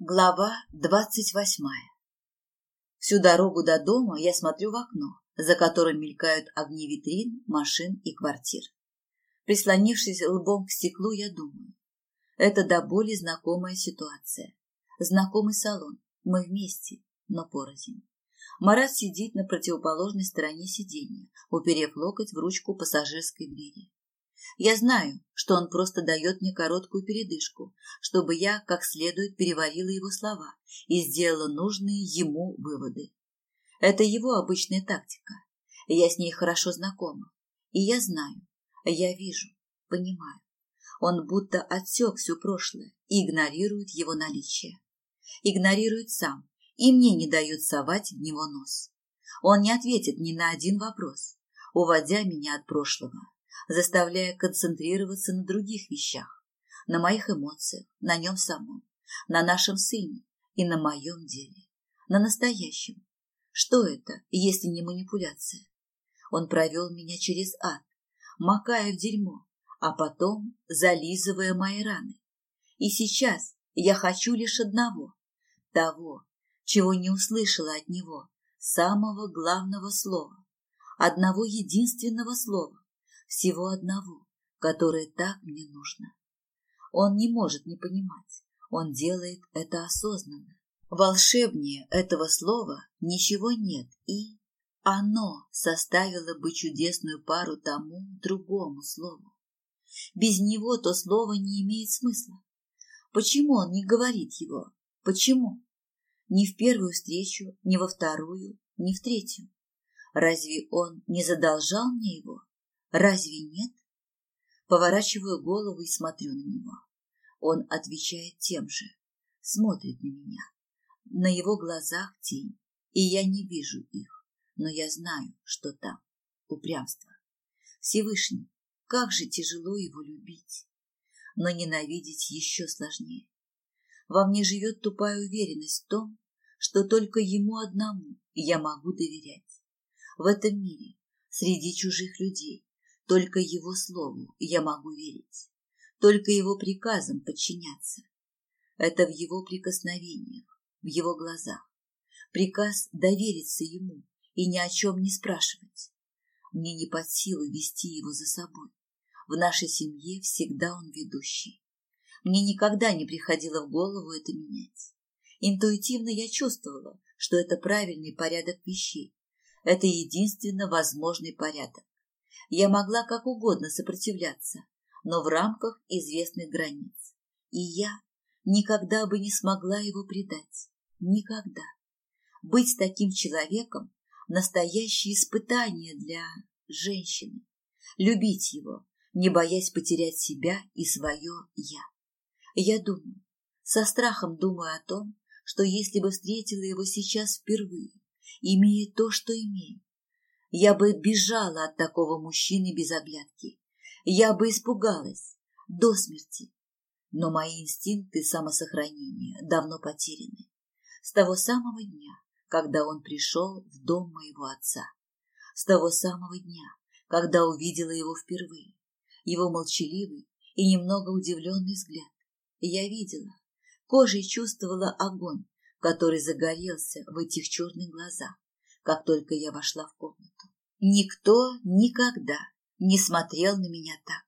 Глава двадцать восьмая Всю дорогу до дома я смотрю в окно, за которым мелькают огни витрин, машин и квартир. Прислонившись лбом к стеклу, я думаю. Это до боли знакомая ситуация. Знакомый салон. Мы вместе, но порознь. Марат сидит на противоположной стороне сиденья, уперев локоть в ручку пассажирской двери. Я знаю, что он просто дает мне короткую передышку, чтобы я как следует переварила его слова и сделала нужные ему выводы. Это его обычная тактика. Я с ней хорошо знакома. И я знаю, я вижу, понимаю. Он будто отсек все прошлое и игнорирует его наличие. Игнорирует сам и мне не дает совать в него нос. Он не ответит ни на один вопрос, уводя меня от прошлого заставляя концентрироваться на других вещах, на моих эмоциях, на нем самом, на нашем сыне и на моем деле, на настоящем. Что это, если не манипуляция? Он провел меня через ад, макая в дерьмо, а потом зализывая мои раны. И сейчас я хочу лишь одного, того, чего не услышала от него, самого главного слова, одного единственного слова, всего одного, которое так мне нужно. Он не может не понимать, он делает это осознанно. Волшебнее этого слова ничего нет, и оно составило бы чудесную пару тому другому слову. Без него то слово не имеет смысла. Почему он не говорит его? Почему? Ни в первую встречу, ни во вторую, ни в третью. Разве он не задолжал мне его? Разве нет? Поворачиваю голову и смотрю на него. Он отвечает тем же, смотрит на меня. На его глазах тень, и я не вижу их, но я знаю, что там упрямство. Всевышний, как же тяжело его любить, но ненавидеть еще сложнее. Во мне живет тупая уверенность в том, что только ему одному я могу доверять. В этом мире, среди чужих людей, только его слову я могу верить, только его приказам подчиняться. Это в его прикосновениях, в его глазах. Приказ довериться ему и ни о чем не спрашивать. Мне не под силу вести его за собой. В нашей семье всегда он ведущий. Мне никогда не приходило в голову это менять. Интуитивно я чувствовала, что это правильный порядок вещей. Это единственно возможный порядок. Я могла как угодно сопротивляться, но в рамках известных границ. И я никогда бы не смогла его предать. Никогда. Быть таким человеком – настоящее испытание для женщины. Любить его, не боясь потерять себя и свое «я». Я думаю, со страхом думаю о том, что если бы встретила его сейчас впервые, имея то, что имею, я бы бежала от такого мужчины без оглядки. Я бы испугалась до смерти. Но мои инстинкты самосохранения давно потеряны. С того самого дня, когда он пришел в дом моего отца. С того самого дня, когда увидела его впервые. Его молчаливый и немного удивленный взгляд. Я видела, кожей чувствовала огонь, который загорелся в этих черных глазах как только я вошла в комнату. Никто никогда не смотрел на меня так.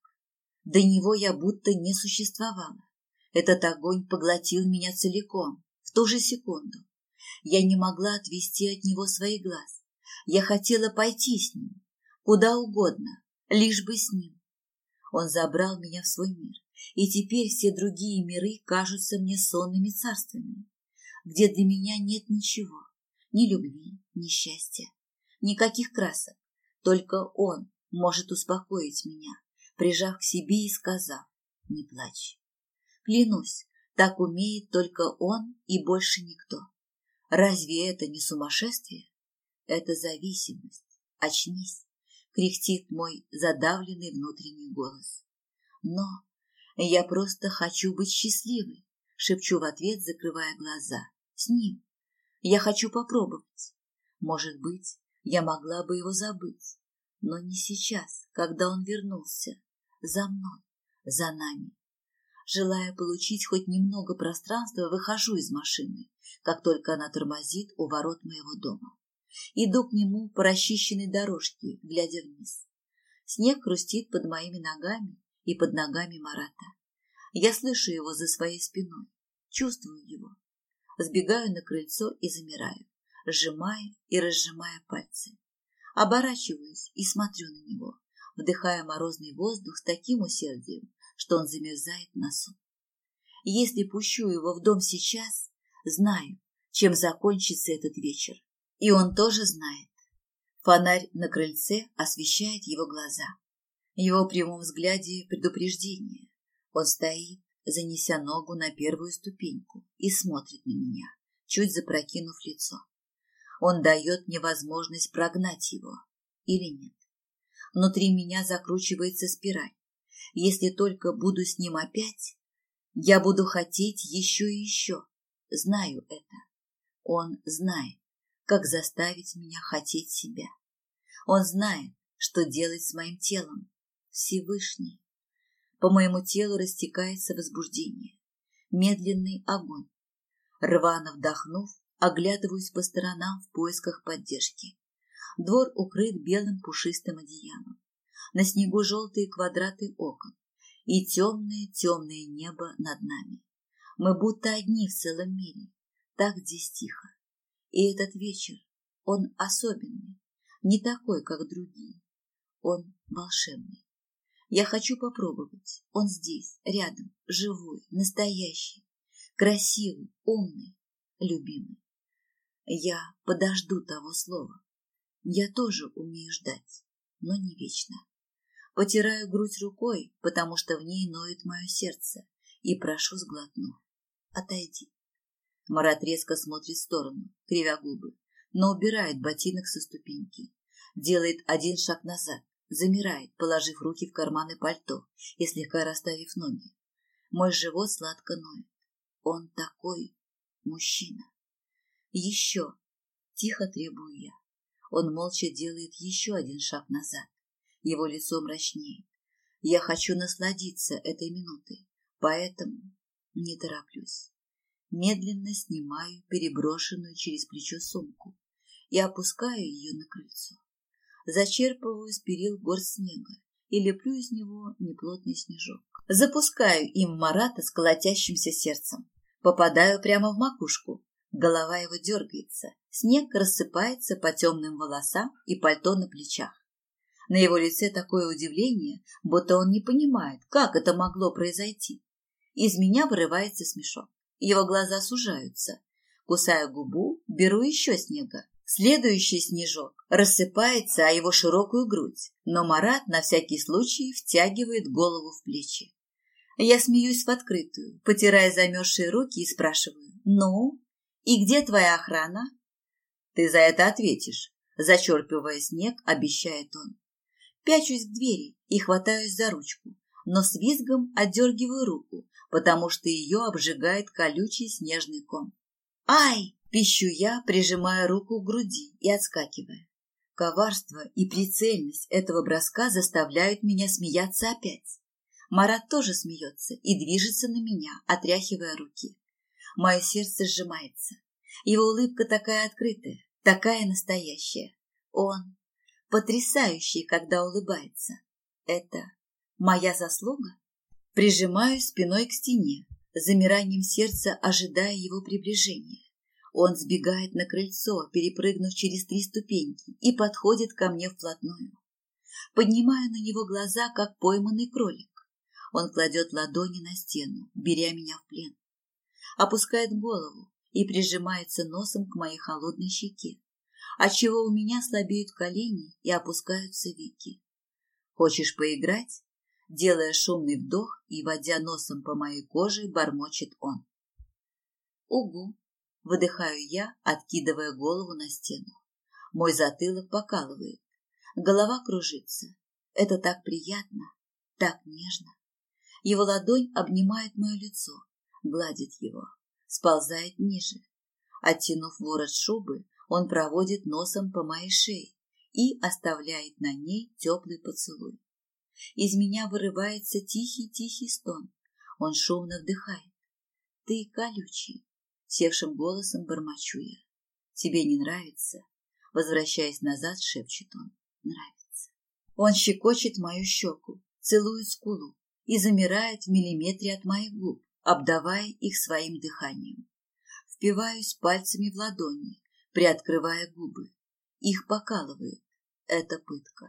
До него я будто не существовала. Этот огонь поглотил меня целиком, в ту же секунду. Я не могла отвести от него свои глаз. Я хотела пойти с ним, куда угодно, лишь бы с ним. Он забрал меня в свой мир, и теперь все другие миры кажутся мне сонными царствами, где для меня нет ничего, ни любви, ни счастья, никаких красок. Только он может успокоить меня, прижав к себе и сказав «Не плачь». Клянусь, так умеет только он и больше никто. Разве это не сумасшествие? Это зависимость. Очнись, кряхтит мой задавленный внутренний голос. Но я просто хочу быть счастливой, шепчу в ответ, закрывая глаза. С ним, я хочу попробовать. Может быть, я могла бы его забыть, но не сейчас, когда он вернулся. За мной, за нами. Желая получить хоть немного пространства, выхожу из машины, как только она тормозит у ворот моего дома. Иду к нему по расчищенной дорожке, глядя вниз. Снег хрустит под моими ногами и под ногами Марата. Я слышу его за своей спиной, чувствую его. Сбегаю на крыльцо и замираю, сжимая и разжимая пальцы. Оборачиваюсь и смотрю на него, вдыхая морозный воздух с таким усердием, что он замерзает носу. Если пущу его в дом сейчас, знаю, чем закончится этот вечер. И он тоже знает. Фонарь на крыльце освещает его глаза. Его прямом взгляде предупреждение. Он стоит, занеся ногу на первую ступеньку и смотрит на меня, чуть запрокинув лицо. Он дает мне возможность прогнать его или нет. Внутри меня закручивается спираль. Если только буду с ним опять, я буду хотеть еще и еще. Знаю это. Он знает как заставить меня хотеть себя. Он знает, что делать с моим телом. Всевышний. По моему телу растекается возбуждение. Медленный огонь. Рвано вдохнув, оглядываюсь по сторонам в поисках поддержки. Двор укрыт белым пушистым одеялом. На снегу желтые квадраты окон и темное-темное небо над нами. Мы будто одни в целом мире. Так здесь тихо. И этот вечер, он особенный, не такой, как другие. Он волшебный. Я хочу попробовать. Он здесь, рядом, живой, настоящий, красивый, умный, любимый. Я подожду того слова. Я тоже умею ждать, но не вечно. Потираю грудь рукой, потому что в ней ноет мое сердце, и прошу сглотнув. Отойди. Марат резко смотрит в сторону, кривя губы, но убирает ботинок со ступеньки. Делает один шаг назад, замирает, положив руки в карманы пальто и слегка расставив ноги. Мой живот сладко ноет. Он такой мужчина. Еще. Тихо требую я. Он молча делает еще один шаг назад. Его лицо мрачнеет. Я хочу насладиться этой минутой, поэтому не тороплюсь медленно снимаю переброшенную через плечо сумку и опускаю ее на крыльцо. Зачерпываю с перил гор снега и леплю из него неплотный снежок. Запускаю им Марата с колотящимся сердцем. Попадаю прямо в макушку. Голова его дергается. Снег рассыпается по темным волосам и пальто на плечах. На его лице такое удивление, будто он не понимает, как это могло произойти. Из меня вырывается смешок. Его глаза сужаются. Кусаю губу, беру еще снега. Следующий снежок рассыпается о его широкую грудь, но Марат на всякий случай втягивает голову в плечи. Я смеюсь в открытую, потирая замерзшие руки и спрашиваю. «Ну? И где твоя охрана?» «Ты за это ответишь», – зачерпывая снег, обещает он. Пячусь к двери и хватаюсь за ручку, но с визгом отдергиваю руку, потому что ее обжигает колючий снежный ком. «Ай!» – пищу я, прижимая руку к груди и отскакивая. Коварство и прицельность этого броска заставляют меня смеяться опять. Марат тоже смеется и движется на меня, отряхивая руки. Мое сердце сжимается. Его улыбка такая открытая, такая настоящая. Он потрясающий, когда улыбается. Это моя заслуга? Прижимаю спиной к стене, замиранием сердца ожидая его приближения. Он сбегает на крыльцо, перепрыгнув через три ступеньки, и подходит ко мне вплотную. Поднимаю на него глаза, как пойманный кролик. Он кладет ладони на стену, беря меня в плен. Опускает голову и прижимается носом к моей холодной щеке, отчего у меня слабеют колени и опускаются веки. «Хочешь поиграть?» Делая шумный вдох и водя носом по моей коже, бормочет он. Угу, выдыхаю я, откидывая голову на стену. Мой затылок покалывает, голова кружится. Это так приятно, так нежно. Его ладонь обнимает мое лицо, гладит его, сползает ниже. Оттянув ворот шубы, он проводит носом по моей шее и оставляет на ней теплый поцелуй. Из меня вырывается тихий-тихий стон. Он шумно вдыхает. Ты колючий, севшим голосом бормочу я. Тебе не нравится? Возвращаясь назад, шепчет он. Нравится. Он щекочет мою щеку, целует скулу и замирает в миллиметре от моих губ, обдавая их своим дыханием. Впиваюсь пальцами в ладони, приоткрывая губы. Их покалывает. Это пытка.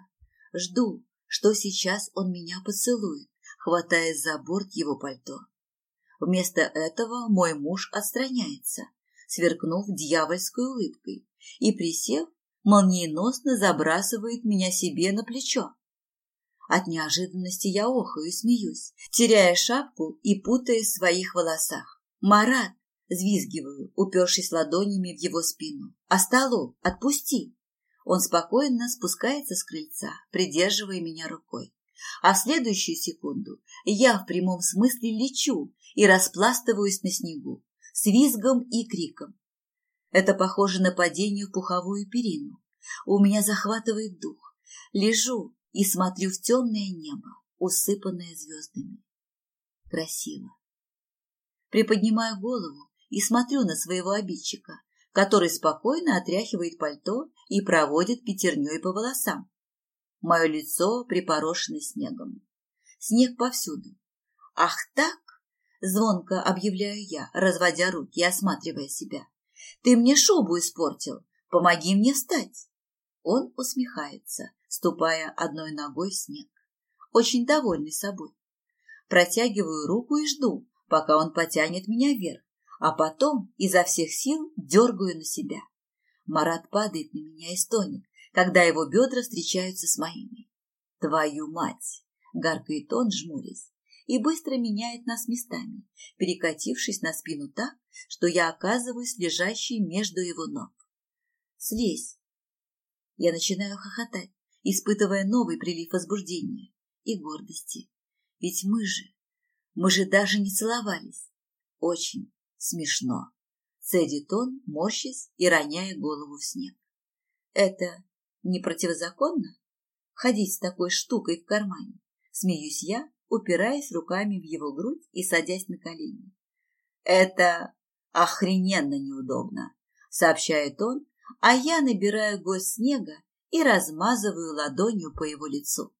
Жду, что сейчас он меня поцелует, хватаясь за борт его пальто. Вместо этого мой муж отстраняется, сверкнув дьявольской улыбкой, и, присев, молниеносно забрасывает меня себе на плечо. От неожиданности я охаю и смеюсь, теряя шапку и путаясь в своих волосах. «Марат!» – взвизгиваю, упершись ладонями в его спину. «Остолоп, отпусти!» Он спокойно спускается с крыльца, придерживая меня рукой. А в следующую секунду я в прямом смысле лечу и распластываюсь на снегу с визгом и криком. Это похоже на падение в пуховую перину. У меня захватывает дух. Лежу и смотрю в темное небо, усыпанное звездами. Красиво. Приподнимаю голову и смотрю на своего обидчика, который спокойно отряхивает пальто и проводит пятерней по волосам. Мое лицо припорошено снегом. Снег повсюду. «Ах так!» – звонко объявляю я, разводя руки и осматривая себя. «Ты мне шубу испортил. Помоги мне встать!» Он усмехается, ступая одной ногой в снег. Очень довольный собой. Протягиваю руку и жду, пока он потянет меня вверх, а потом изо всех сил дергаю на себя. Марат падает на меня и стонет, когда его бедра встречаются с моими. «Твою мать!» — гаркает он, жмурясь, и быстро меняет нас местами, перекатившись на спину так, что я оказываюсь лежащей между его ног. «Слезь!» Я начинаю хохотать, испытывая новый прилив возбуждения и гордости. Ведь мы же, мы же даже не целовались. Очень смешно. Цедит он, морщась и роняя голову в снег. Это не противозаконно? Ходить с такой штукой в кармане? Смеюсь я, упираясь руками в его грудь и садясь на колени. Это охрененно неудобно, сообщает он, а я набираю гость снега и размазываю ладонью по его лицу.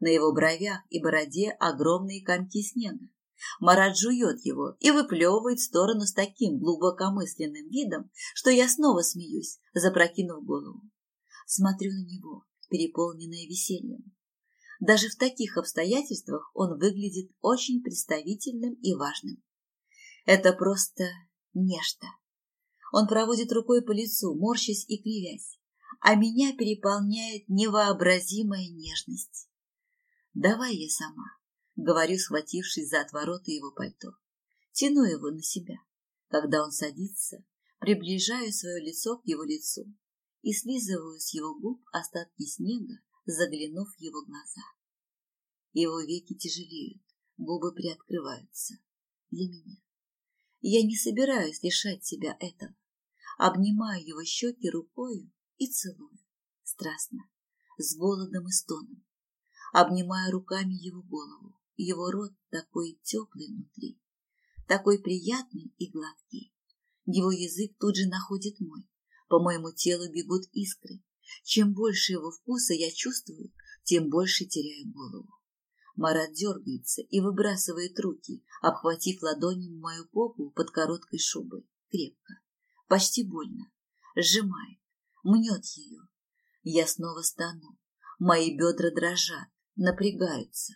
На его бровях и бороде огромные комки снега. Марат жует его и выплевывает в сторону с таким глубокомысленным видом, что я снова смеюсь, запрокинув голову. Смотрю на него, переполненное весельем. Даже в таких обстоятельствах он выглядит очень представительным и важным. Это просто нечто. Он проводит рукой по лицу, морщась и кривясь, а меня переполняет невообразимая нежность. «Давай я сама», говорю, схватившись за отвороты его пальто. Тяну его на себя. Когда он садится, приближаю свое лицо к его лицу и слизываю с его губ остатки снега, заглянув в его глаза. Его веки тяжелеют, губы приоткрываются. Для меня. Я не собираюсь лишать себя этого. Обнимаю его щеки рукою и целую, страстно, с голодом и стоном. Обнимаю руками его голову, его рот такой теплый внутри, такой приятный и гладкий. Его язык тут же находит мой. По моему телу бегут искры. Чем больше его вкуса я чувствую, тем больше теряю голову. Марат дергается и выбрасывает руки, обхватив ладонями мою попу под короткой шубой. Крепко, почти больно. Сжимает, мнет ее. Я снова стану. Мои бедра дрожат, напрягаются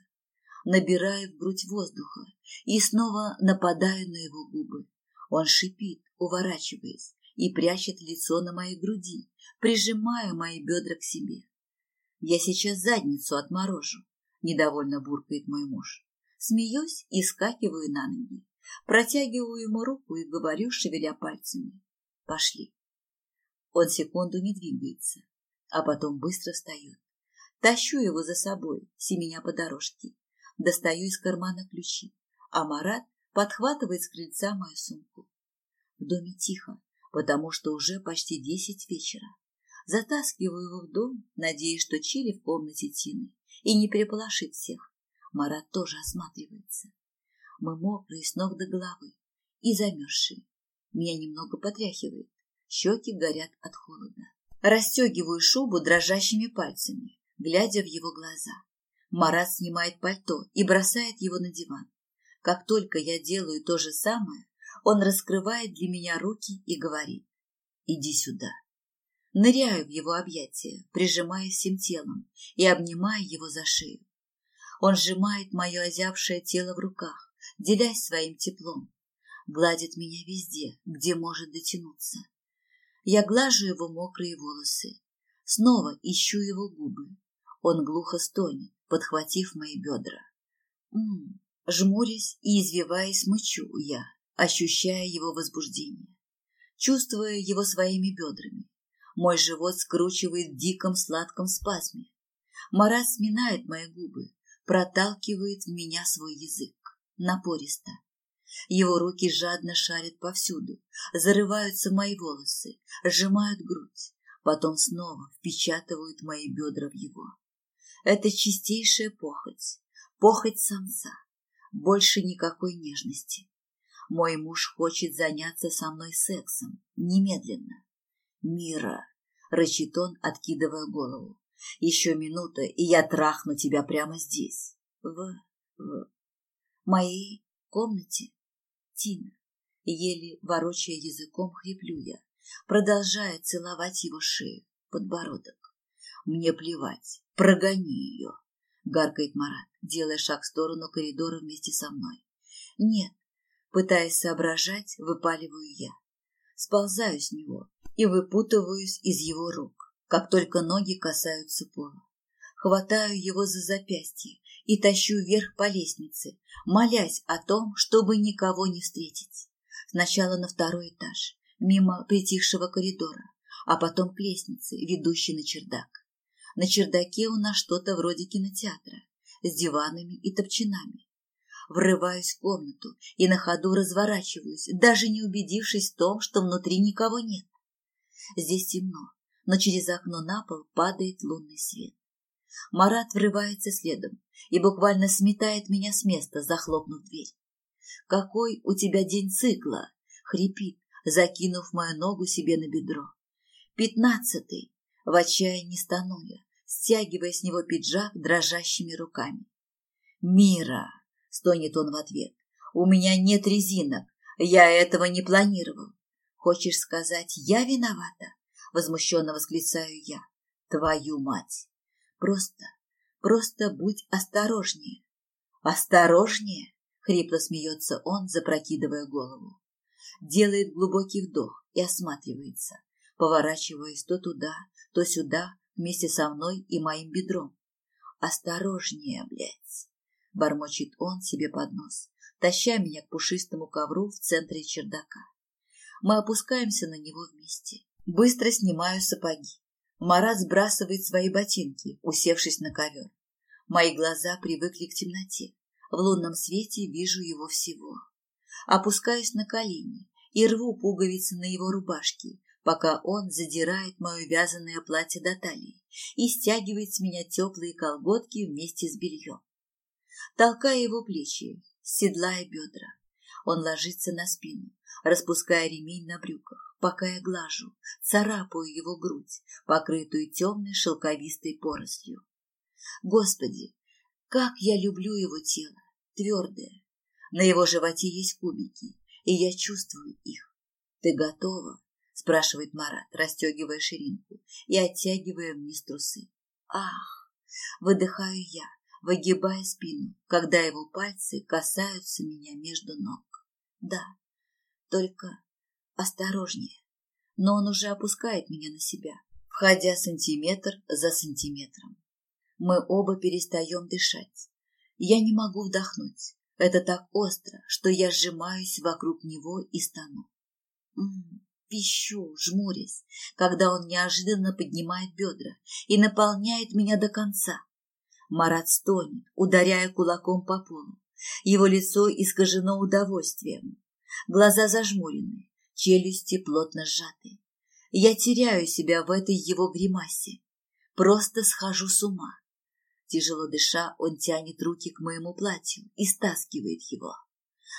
набирая в грудь воздуха и снова нападаю на его губы. Он шипит, уворачиваясь, и прячет лицо на моей груди, прижимая мои бедра к себе. Я сейчас задницу отморожу, недовольно буркает мой муж. Смеюсь и скакиваю на ноги, протягиваю ему руку и говорю, шевеля пальцами. Пошли. Он секунду не двигается, а потом быстро встает. Тащу его за собой, семеня по дорожке, достаю из кармана ключи, а Марат подхватывает с крыльца мою сумку. В доме тихо, потому что уже почти десять вечера. Затаскиваю его в дом, надеясь, что Чили в комнате Тины и не переполошит всех. Марат тоже осматривается. Мы мокрые с ног до головы и замерзшие. Меня немного потряхивает, щеки горят от холода. Расстегиваю шубу дрожащими пальцами, глядя в его глаза. Марат снимает пальто и бросает его на диван. Как только я делаю то же самое, он раскрывает для меня руки и говорит «Иди сюда». Ныряю в его объятия, прижимаясь всем телом и обнимая его за шею. Он сжимает мое озябшее тело в руках, делясь своим теплом, гладит меня везде, где может дотянуться. Я глажу его мокрые волосы, снова ищу его губы. Он глухо стонет, подхватив мои бедра. М жмурясь и извиваясь, мычу я, ощущая его возбуждение, чувствуя его своими бедрами. Мой живот скручивает в диком сладком спазме. Марат сминает мои губы, проталкивает в меня свой язык, напористо. Его руки жадно шарят повсюду, зарываются мои волосы, сжимают грудь, потом снова впечатывают мои бедра в его. Это чистейшая похоть, похоть самца, больше никакой нежности. Мой муж хочет заняться со мной сексом, немедленно. Мира, рычит он, откидывая голову. Еще минута, и я трахну тебя прямо здесь, в, в моей комнате. Тина, еле ворочая языком, хриплю я, продолжая целовать его шею, подбородок. Мне плевать, прогони ее, гаркает Марат, делая шаг в сторону коридора вместе со мной. Нет, пытаясь соображать, выпаливаю я. Сползаю с него и выпутываюсь из его рук, как только ноги касаются пола. Хватаю его за запястье и тащу вверх по лестнице, молясь о том, чтобы никого не встретить. Сначала на второй этаж, мимо притихшего коридора, а потом к лестнице, ведущей на чердак. На чердаке у нас что-то вроде кинотеатра, с диванами и топчинами. Врываюсь в комнату и на ходу разворачиваюсь, даже не убедившись в том, что внутри никого нет. Здесь темно, но через окно на пол падает лунный свет. Марат врывается следом и буквально сметает меня с места, захлопнув дверь. «Какой у тебя день цикла?» — хрипит, закинув мою ногу себе на бедро. «Пятнадцатый!» — в отчаянии стану я, стягивая с него пиджак дрожащими руками. «Мира!» — стонет он в ответ. «У меня нет резинок, я этого не планировал. Хочешь сказать, я виновата?» — возмущенно восклицаю я. «Твою мать!» Просто, просто будь осторожнее. Осторожнее, хрипло смеется он, запрокидывая голову. Делает глубокий вдох и осматривается, поворачиваясь то туда, то сюда, вместе со мной и моим бедром. Осторожнее, блядь, бормочет он себе под нос, таща меня к пушистому ковру в центре чердака. Мы опускаемся на него вместе. Быстро снимаю сапоги. Марат сбрасывает свои ботинки, усевшись на ковер. Мои глаза привыкли к темноте. В лунном свете вижу его всего. Опускаюсь на колени и рву пуговицы на его рубашке, пока он задирает мое вязаное платье до талии и стягивает с меня теплые колготки вместе с бельем. Толкая его плечи, седлая бедра, он ложится на спину, распуская ремень на брюках пока я глажу, царапаю его грудь, покрытую темной шелковистой порослью. Господи, как я люблю его тело, твердое. На его животе есть кубики, и я чувствую их. Ты готова? спрашивает Марат, расстегивая ширинку и оттягивая вниз трусы. Ах! Выдыхаю я, выгибая спину, когда его пальцы касаются меня между ног. Да, только осторожнее. Но он уже опускает меня на себя, входя сантиметр за сантиметром. Мы оба перестаем дышать. Я не могу вдохнуть. Это так остро, что я сжимаюсь вокруг него и стану. М -м, пищу, жмурясь, когда он неожиданно поднимает бедра и наполняет меня до конца. Марат стонет, ударяя кулаком по полу. Его лицо искажено удовольствием. Глаза зажмурены, челюсти плотно сжаты. Я теряю себя в этой его гримасе. Просто схожу с ума. Тяжело дыша, он тянет руки к моему платью и стаскивает его.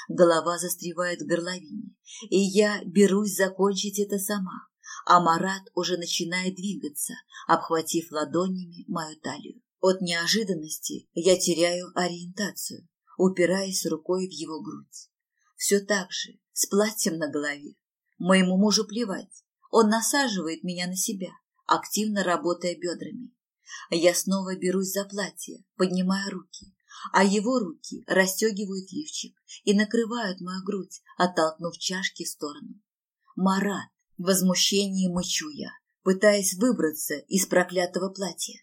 Голова застревает в горловине, и я берусь закончить это сама, а Марат уже начинает двигаться, обхватив ладонями мою талию. От неожиданности я теряю ориентацию, упираясь рукой в его грудь. Все так же, с платьем на голове. Моему мужу плевать, он насаживает меня на себя, активно работая бедрами. Я снова берусь за платье, поднимая руки, а его руки расстегивают лифчик и накрывают мою грудь, оттолкнув чашки в сторону. Марат, в возмущении мычу я, пытаясь выбраться из проклятого платья.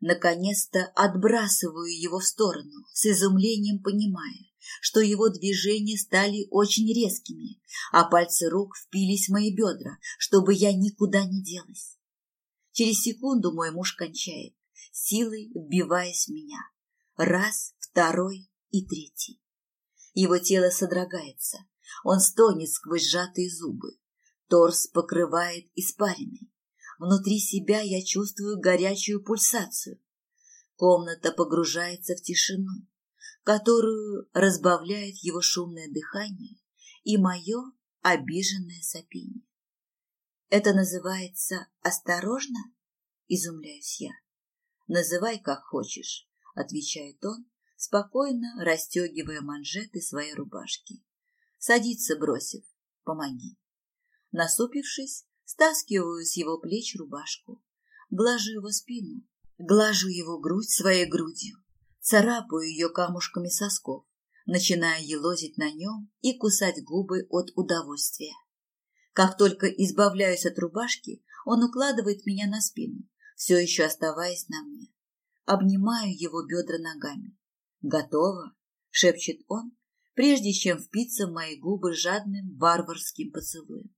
Наконец-то отбрасываю его в сторону, с изумлением понимая, что его движения стали очень резкими, а пальцы рук впились в мои бедра, чтобы я никуда не делась. Через секунду мой муж кончает, силой вбиваясь в меня. Раз, второй и третий. Его тело содрогается, он стонет сквозь сжатые зубы. Торс покрывает испариной. Внутри себя я чувствую горячую пульсацию. Комната погружается в тишину, которую разбавляет его шумное дыхание и мое обиженное сопение. Это называется осторожно? Изумляюсь я. Называй как хочешь, отвечает он, спокойно расстегивая манжеты своей рубашки. Садиться бросив, помоги. Насупившись, стаскиваю с его плеч рубашку, глажу его спину, глажу его грудь своей грудью, царапаю ее камушками сосков, начиная елозить на нем и кусать губы от удовольствия. Как только избавляюсь от рубашки, он укладывает меня на спину, все еще оставаясь на мне. Обнимаю его бедра ногами. «Готово?» — шепчет он, прежде чем впиться в мои губы жадным варварским поцелуем.